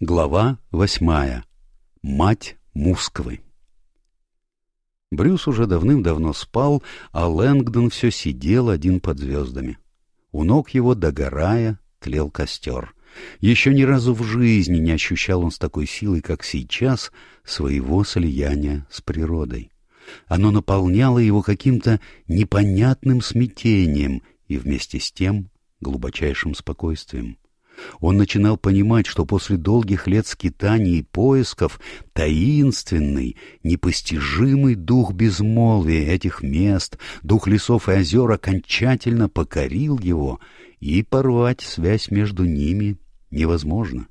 Глава восьмая. Мать Мусквы. Брюс уже давным-давно спал, а Лэнгдон все сидел один под звездами. У ног его, догорая, тлел костер. Еще ни разу в жизни не ощущал он с такой силой, как сейчас, своего слияния с природой. Оно наполняло его каким-то непонятным смятением и вместе с тем глубочайшим спокойствием. Он начинал понимать, что после долгих лет скитаний и поисков таинственный, непостижимый дух безмолвия этих мест, дух лесов и озер окончательно покорил его, и порвать связь между ними невозможно.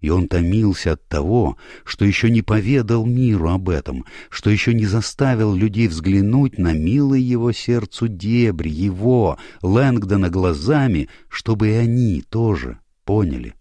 И он томился от того, что еще не поведал миру об этом, что еще не заставил людей взглянуть на милый его сердцу дебри, его, Лэнгдона, глазами, чтобы и они тоже поняли.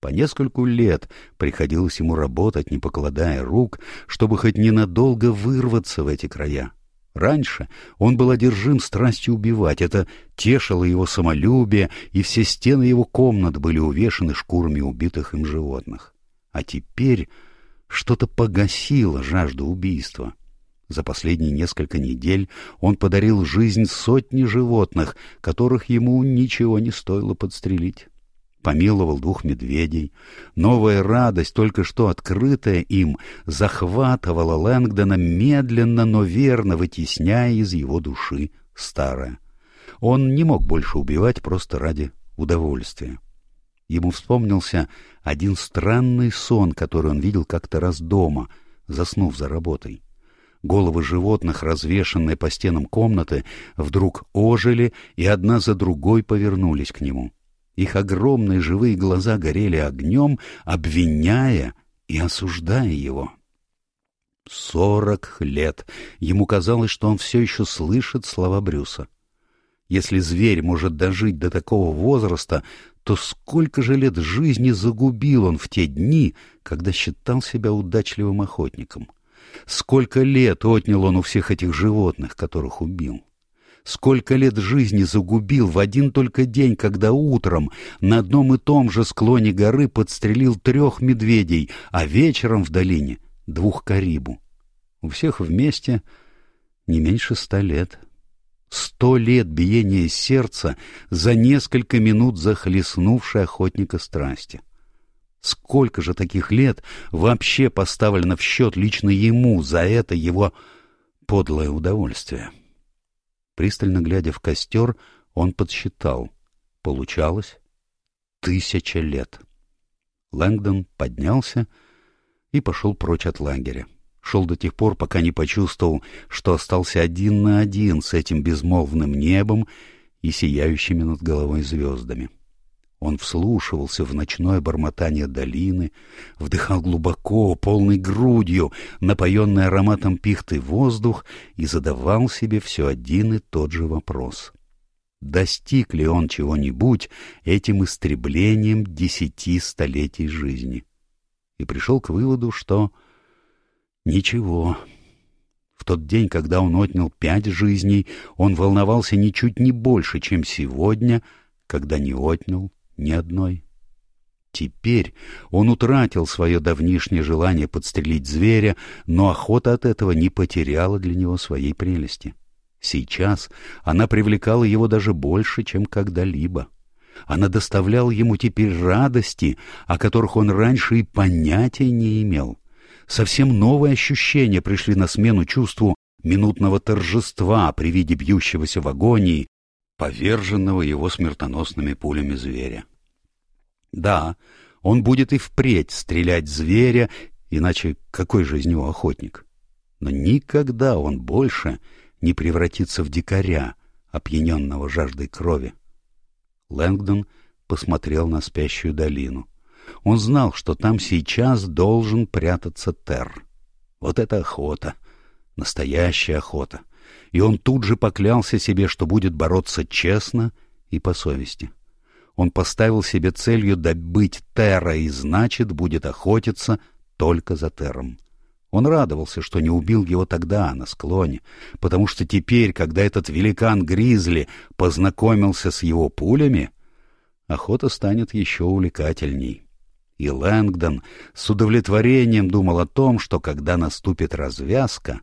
По нескольку лет приходилось ему работать, не покладая рук, чтобы хоть ненадолго вырваться в эти края. Раньше он был одержим страстью убивать, это тешило его самолюбие, и все стены его комнат были увешаны шкурами убитых им животных. А теперь что-то погасило жажду убийства. За последние несколько недель он подарил жизнь сотни животных, которых ему ничего не стоило подстрелить помиловал двух медведей. Новая радость, только что открытая им, захватывала Лэнгдона медленно, но верно вытесняя из его души старое. Он не мог больше убивать просто ради удовольствия. Ему вспомнился один странный сон, который он видел как-то раз дома, заснув за работой. Головы животных, развешанные по стенам комнаты, вдруг ожили и одна за другой повернулись к нему. Их огромные живые глаза горели огнем, обвиняя и осуждая его. Сорок лет. Ему казалось, что он все еще слышит слова Брюса. Если зверь может дожить до такого возраста, то сколько же лет жизни загубил он в те дни, когда считал себя удачливым охотником? Сколько лет отнял он у всех этих животных, которых убил? Сколько лет жизни загубил в один только день, когда утром на одном и том же склоне горы подстрелил трех медведей, а вечером в долине — двух карибу. У всех вместе не меньше ста лет. Сто лет биения сердца за несколько минут захлестнувшей охотника страсти. Сколько же таких лет вообще поставлено в счет лично ему за это его подлое удовольствие? — Пристально глядя в костер, он подсчитал. Получалось тысяча лет. Лэнгдон поднялся и пошел прочь от лагеря. Шел до тех пор, пока не почувствовал, что остался один на один с этим безмолвным небом и сияющими над головой звездами. — он вслушивался в ночное бормотание долины, вдыхал глубоко, полной грудью, напоенный ароматом пихты воздух и задавал себе все один и тот же вопрос. Достиг ли он чего-нибудь этим истреблением десяти столетий жизни? И пришел к выводу, что ничего. В тот день, когда он отнял пять жизней, он волновался ничуть не больше, чем сегодня, когда не отнял ни одной. Теперь он утратил свое давнишнее желание подстрелить зверя, но охота от этого не потеряла для него своей прелести. Сейчас она привлекала его даже больше, чем когда-либо. Она доставляла ему теперь радости, о которых он раньше и понятия не имел. Совсем новые ощущения пришли на смену чувству минутного торжества при виде бьющегося в агонии, поверженного его смертоносными пулями зверя. Да, он будет и впредь стрелять зверя, иначе какой же из него охотник? Но никогда он больше не превратится в дикаря, опьяненного жаждой крови. Лэнгдон посмотрел на спящую долину. Он знал, что там сейчас должен прятаться Тер. Вот это охота, настоящая охота. И он тут же поклялся себе, что будет бороться честно и по совести. — он поставил себе целью добыть Терра и, значит, будет охотиться только за тером. Он радовался, что не убил его тогда, на склоне, потому что теперь, когда этот великан Гризли познакомился с его пулями, охота станет еще увлекательней. И Лэнгдон с удовлетворением думал о том, что когда наступит развязка,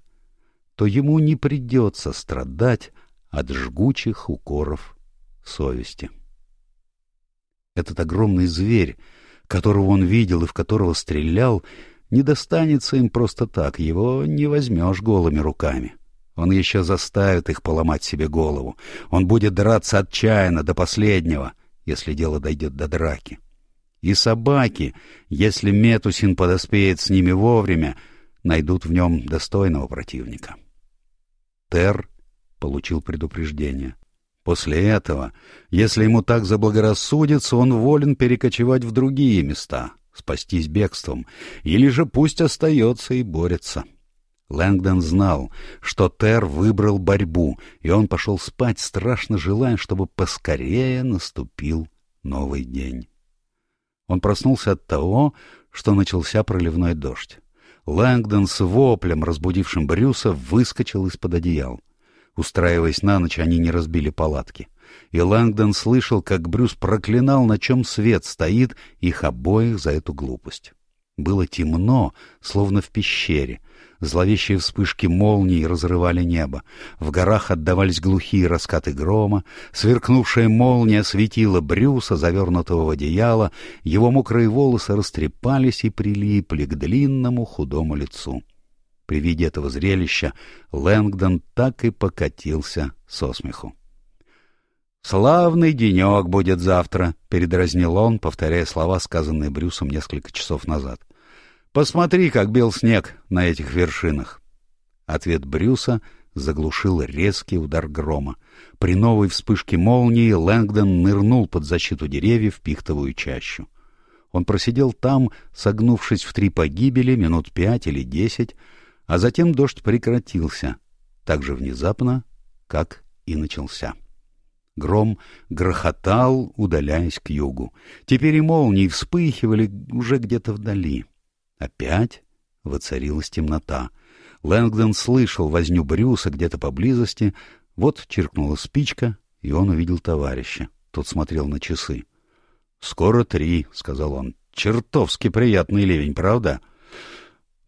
то ему не придется страдать от жгучих укоров совести. Этот огромный зверь, которого он видел и в которого стрелял, не достанется им просто так, его не возьмешь голыми руками. Он еще заставит их поломать себе голову. Он будет драться отчаянно до последнего, если дело дойдет до драки. И собаки, если Метусин подоспеет с ними вовремя, найдут в нем достойного противника. Тер получил предупреждение. После этого, если ему так заблагорассудится, он волен перекочевать в другие места, спастись бегством, или же пусть остается и борется. Лэнгдон знал, что Тер выбрал борьбу, и он пошел спать, страшно желая, чтобы поскорее наступил новый день. Он проснулся от того, что начался проливной дождь. Лэнгдон с воплем, разбудившим Брюса, выскочил из-под одеял. Устраиваясь на ночь, они не разбили палатки. И Лангдон слышал, как Брюс проклинал, на чем свет стоит, их обоих за эту глупость. Было темно, словно в пещере. Зловещие вспышки молний разрывали небо. В горах отдавались глухие раскаты грома. Сверкнувшая молния светила Брюса, завернутого в одеяло. Его мокрые волосы растрепались и прилипли к длинному худому лицу. При виде этого зрелища Лэнгдон так и покатился со смеху. «Славный денек будет завтра», — передразнил он, повторяя слова, сказанные Брюсом несколько часов назад. «Посмотри, как бел снег на этих вершинах». Ответ Брюса заглушил резкий удар грома. При новой вспышке молнии Лэнгдон нырнул под защиту деревьев в пихтовую чащу. Он просидел там, согнувшись в три погибели, минут пять или десять, а затем дождь прекратился, так же внезапно, как и начался. Гром грохотал, удаляясь к югу. Теперь и молнии вспыхивали уже где-то вдали. Опять воцарилась темнота. Лэнгдон слышал возню Брюса где-то поблизости. Вот чиркнула спичка, и он увидел товарища. Тот смотрел на часы. — Скоро три, — сказал он. — Чертовски приятный ливень, правда? —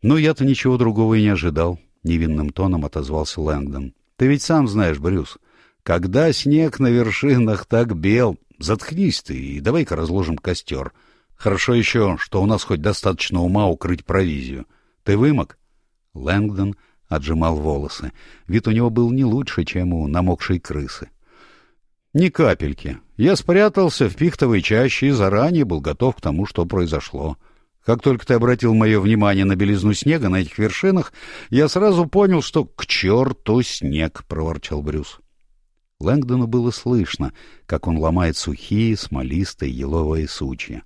«Ну, я-то ничего другого и не ожидал», — невинным тоном отозвался Лэнгдон. «Ты ведь сам знаешь, Брюс, когда снег на вершинах так бел, заткнись ты и давай-ка разложим костер. Хорошо еще, что у нас хоть достаточно ума укрыть провизию. Ты вымок?» Лэнгдон отжимал волосы. Вид у него был не лучше, чем у намокшей крысы. «Ни капельки. Я спрятался в пихтовой чаще и заранее был готов к тому, что произошло. Как только ты обратил мое внимание на белизну снега на этих вершинах, я сразу понял, что к черту снег, — проворчал Брюс. Лэнгдону было слышно, как он ломает сухие, смолистые еловые сучья.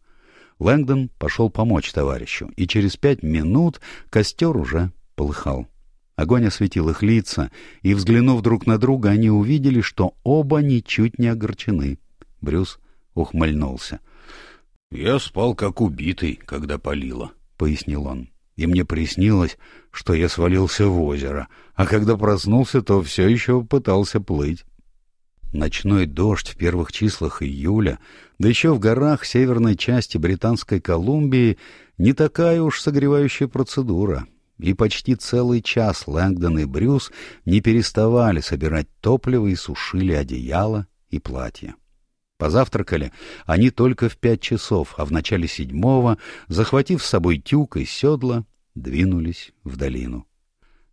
Лэнгдон пошел помочь товарищу, и через пять минут костер уже полыхал. Огонь осветил их лица, и, взглянув друг на друга, они увидели, что оба ничуть не огорчены. Брюс ухмыльнулся. — «Я спал как убитый, когда палило», — пояснил он. «И мне приснилось, что я свалился в озеро, а когда проснулся, то все еще пытался плыть». Ночной дождь в первых числах июля, да еще в горах северной части Британской Колумбии, не такая уж согревающая процедура. И почти целый час Лэнгдон и Брюс не переставали собирать топливо и сушили одеяло и платья. Позавтракали они только в пять часов, а в начале седьмого, захватив с собой тюк и седла, двинулись в долину.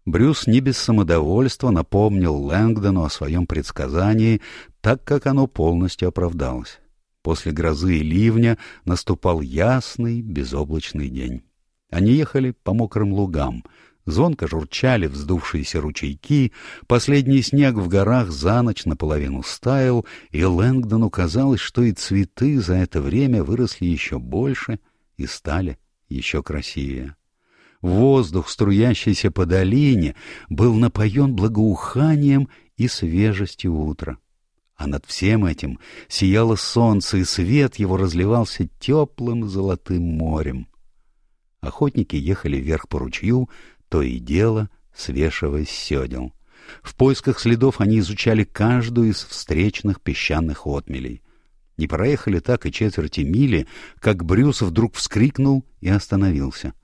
Брюс не без самодовольства напомнил Лэнгдону о своем предсказании, так как оно полностью оправдалось. После грозы и ливня наступал ясный, безоблачный день. Они ехали по мокрым лугам — Звонко журчали вздувшиеся ручейки, последний снег в горах за ночь наполовину стаял, и Лэнгдону казалось, что и цветы за это время выросли еще больше и стали еще красивее. Воздух, струящийся по долине, был напоен благоуханием и свежестью утра. А над всем этим сияло солнце, и свет его разливался теплым золотым морем. Охотники ехали вверх по ручью, то и дело свешиваясь с седел. В поисках следов они изучали каждую из встречных песчаных отмелей. Не проехали так и четверти мили, как Брюс вдруг вскрикнул и остановился.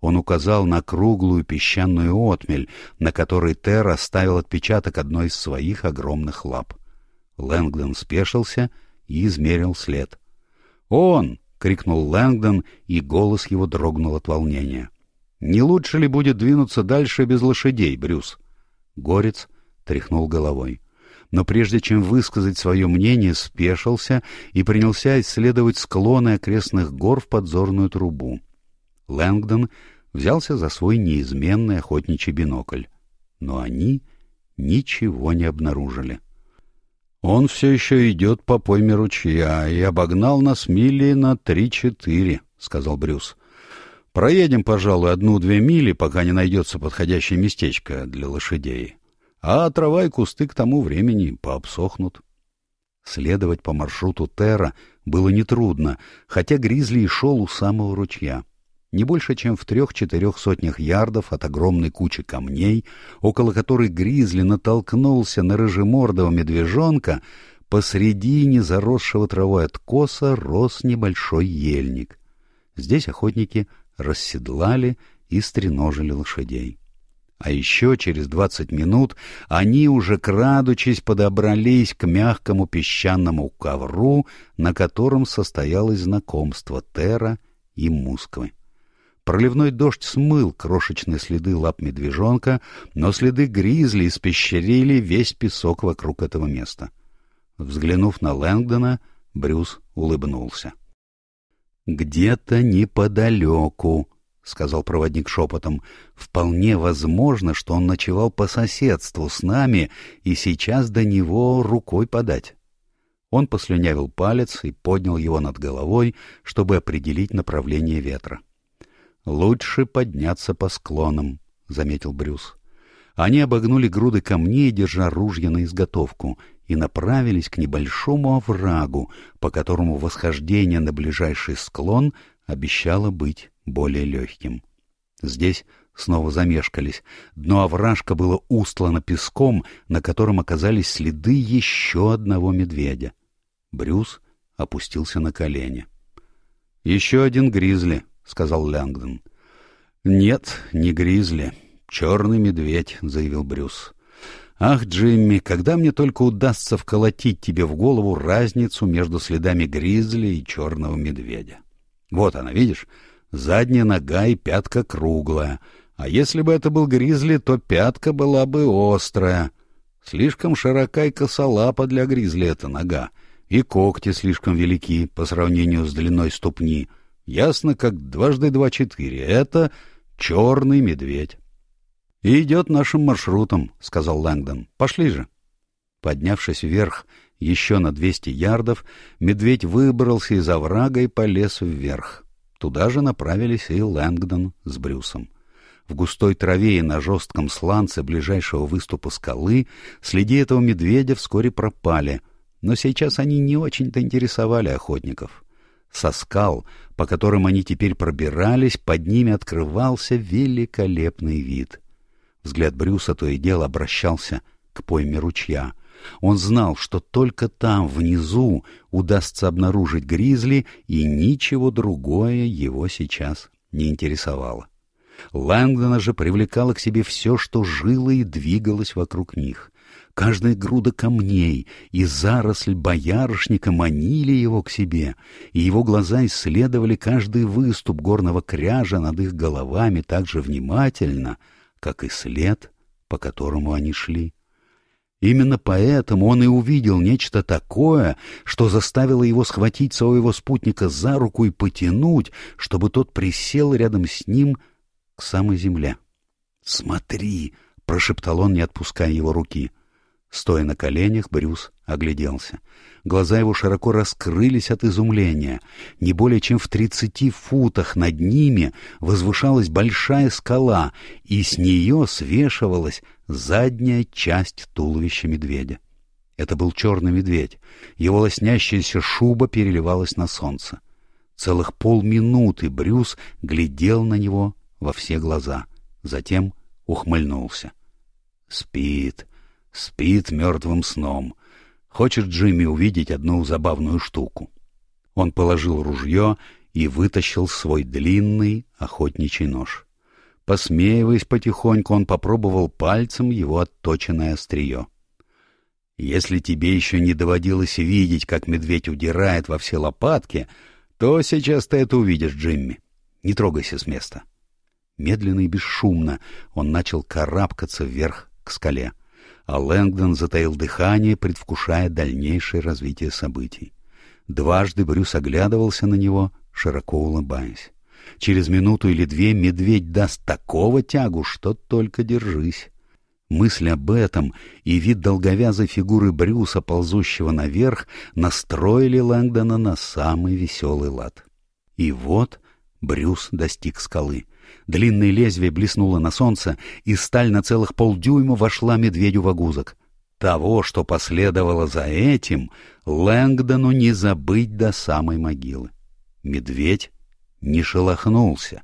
Он указал на круглую песчаную отмель, на которой Тер оставил отпечаток одной из своих огромных лап. Лэнгдон спешился и измерил след. «Он!» — крикнул Лэнгдон, и голос его дрогнул от волнения. — «Не лучше ли будет двинуться дальше без лошадей, Брюс?» Горец тряхнул головой. Но прежде чем высказать свое мнение, спешился и принялся исследовать склоны окрестных гор в подзорную трубу. Лэнгдон взялся за свой неизменный охотничий бинокль. Но они ничего не обнаружили. «Он все еще идет по пойме ручья и обогнал нас мили на три-четыре», — сказал Брюс. Проедем, пожалуй, одну-две мили, пока не найдется подходящее местечко для лошадей. А трава и кусты к тому времени пообсохнут. Следовать по маршруту Терра было нетрудно, хотя Гризли и шел у самого ручья. Не больше, чем в трех-четырех сотнях ярдов от огромной кучи камней, около которой Гризли натолкнулся на рыжемордого медвежонка, посредине заросшего травой откоса рос небольшой ельник. Здесь охотники расседлали и стреножили лошадей. А еще через двадцать минут они уже, крадучись, подобрались к мягкому песчаному ковру, на котором состоялось знакомство Тера и Мусквы. Проливной дождь смыл крошечные следы лап медвежонка, но следы гризли испещрили весь песок вокруг этого места. Взглянув на Лэнгдона, Брюс улыбнулся. «Где-то неподалеку», — сказал проводник шепотом. «Вполне возможно, что он ночевал по соседству с нами, и сейчас до него рукой подать». Он послюнявил палец и поднял его над головой, чтобы определить направление ветра. «Лучше подняться по склонам», — заметил Брюс. Они обогнули груды камней, держа ружья на изготовку, и направились к небольшому оврагу, по которому восхождение на ближайший склон обещало быть более легким. Здесь снова замешкались. Дно овражка было устлано песком, на котором оказались следы еще одного медведя. Брюс опустился на колени. — Еще один гризли, — сказал Лянгдон. — Нет, не гризли. Черный медведь, — заявил Брюс. Ах, Джимми, когда мне только удастся вколотить тебе в голову разницу между следами гризли и черного медведя. Вот она, видишь, задняя нога и пятка круглая, а если бы это был гризли, то пятка была бы острая. Слишком широка и косолапа для гризли эта нога, и когти слишком велики по сравнению с длиной ступни. Ясно, как дважды два четыре. Это черный медведь. «Идет нашим маршрутом», — сказал Лэнгдон. «Пошли же». Поднявшись вверх еще на двести ярдов, медведь выбрался из оврага и полез вверх. Туда же направились и Лэнгдон с Брюсом. В густой траве и на жестком сланце ближайшего выступа скалы следы этого медведя вскоре пропали, но сейчас они не очень-то интересовали охотников. Со скал, по которым они теперь пробирались, под ними открывался великолепный вид — Взгляд Брюса то и дело обращался к пойме ручья. Он знал, что только там, внизу, удастся обнаружить гризли, и ничего другое его сейчас не интересовало. Лэнгдона же привлекало к себе все, что жило и двигалось вокруг них. Каждая груда камней и заросль боярышника манили его к себе, и его глаза исследовали каждый выступ горного кряжа над их головами так же внимательно — как и след, по которому они шли. Именно поэтому он и увидел нечто такое, что заставило его схватить своего спутника за руку и потянуть, чтобы тот присел рядом с ним к самой земле. «Смотри!» — прошептал он, не отпуская его руки. Стоя на коленях, Брюс огляделся. Глаза его широко раскрылись от изумления. Не более чем в тридцати футах над ними возвышалась большая скала, и с нее свешивалась задняя часть туловища медведя. Это был черный медведь. Его лоснящаяся шуба переливалась на солнце. Целых полминуты Брюс глядел на него во все глаза. Затем ухмыльнулся. «Спит», спит мертвым сном, хочет Джимми увидеть одну забавную штуку. Он положил ружье и вытащил свой длинный охотничий нож. Посмеиваясь потихоньку, он попробовал пальцем его отточенное острие. Если тебе еще не доводилось видеть, как медведь удирает во все лопатки, то сейчас ты это увидишь, Джимми. Не трогайся с места. Медленно и бесшумно он начал карабкаться вверх к скале а Лэнгдон затаил дыхание, предвкушая дальнейшее развитие событий. Дважды Брюс оглядывался на него, широко улыбаясь. Через минуту или две медведь даст такого тягу, что только держись. Мысль об этом и вид долговязой фигуры Брюса, ползущего наверх, настроили Лэнгдона на самый веселый лад. И вот Брюс достиг скалы. Длинное лезвие блеснуло на солнце, и сталь на целых полдюйма вошла медведю в огузок. Того, что последовало за этим, Лэнгдону не забыть до самой могилы. Медведь не шелохнулся.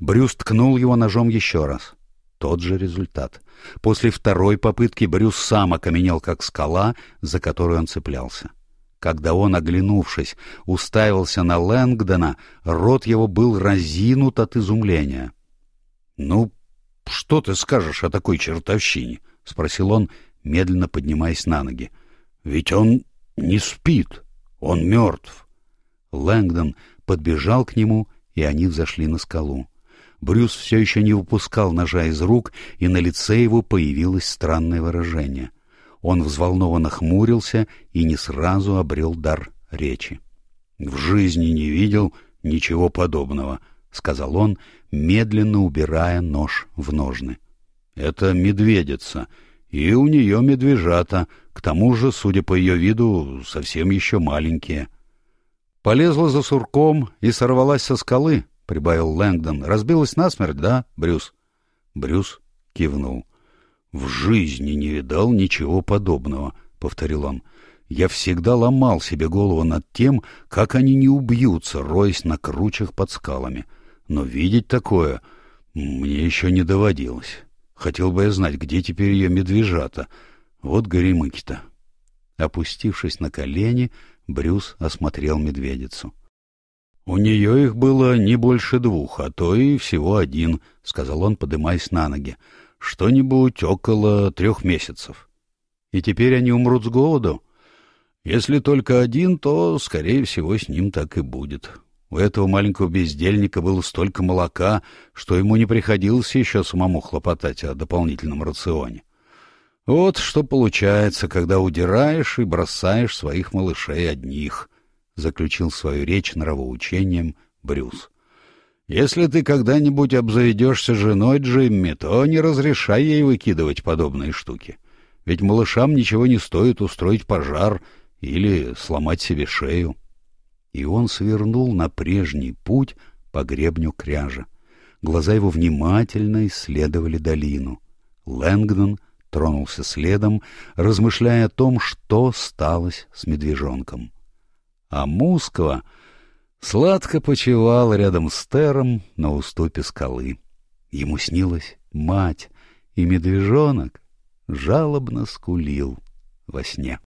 Брюс ткнул его ножом еще раз. Тот же результат. После второй попытки Брюс сам окаменел, как скала, за которую он цеплялся. Когда он, оглянувшись, уставился на Лэнгдона, рот его был разинут от изумления. — Ну, что ты скажешь о такой чертовщине? — спросил он, медленно поднимаясь на ноги. — Ведь он не спит, он мертв. Лэнгдон подбежал к нему, и они взошли на скалу. Брюс все еще не выпускал ножа из рук, и на лице его появилось странное выражение — он взволнованно хмурился и не сразу обрел дар речи. «В жизни не видел ничего подобного», — сказал он, медленно убирая нож в ножны. «Это медведица, и у нее медвежата, к тому же, судя по ее виду, совсем еще маленькие». «Полезла за сурком и сорвалась со скалы», — прибавил Лэнгдон. «Разбилась насмерть, да, Брюс?» Брюс кивнул. «В жизни не видал ничего подобного», — повторил он. «Я всегда ломал себе голову над тем, как они не убьются, роясь на кручах под скалами. Но видеть такое мне еще не доводилось. Хотел бы я знать, где теперь ее медвежата. Вот горемыки-то». Опустившись на колени, Брюс осмотрел медведицу. «У нее их было не больше двух, а то и всего один», — сказал он, подымаясь на ноги что-нибудь около трех месяцев. И теперь они умрут с голоду. Если только один, то, скорее всего, с ним так и будет. У этого маленького бездельника было столько молока, что ему не приходилось еще самому хлопотать о дополнительном рационе. Вот что получается, когда удираешь и бросаешь своих малышей одних, — заключил свою речь нравоучением Брюс. — если ты когда-нибудь обзаведешься женой, Джимми, то не разрешай ей выкидывать подобные штуки. Ведь малышам ничего не стоит устроить пожар или сломать себе шею. И он свернул на прежний путь по гребню кряжа. Глаза его внимательно исследовали долину. Лэнгдон тронулся следом, размышляя о том, что сталось с медвежонком. А Мускова сладко почевал рядом с Тером на уступе скалы. Ему снилась мать, и медвежонок жалобно скулил во сне.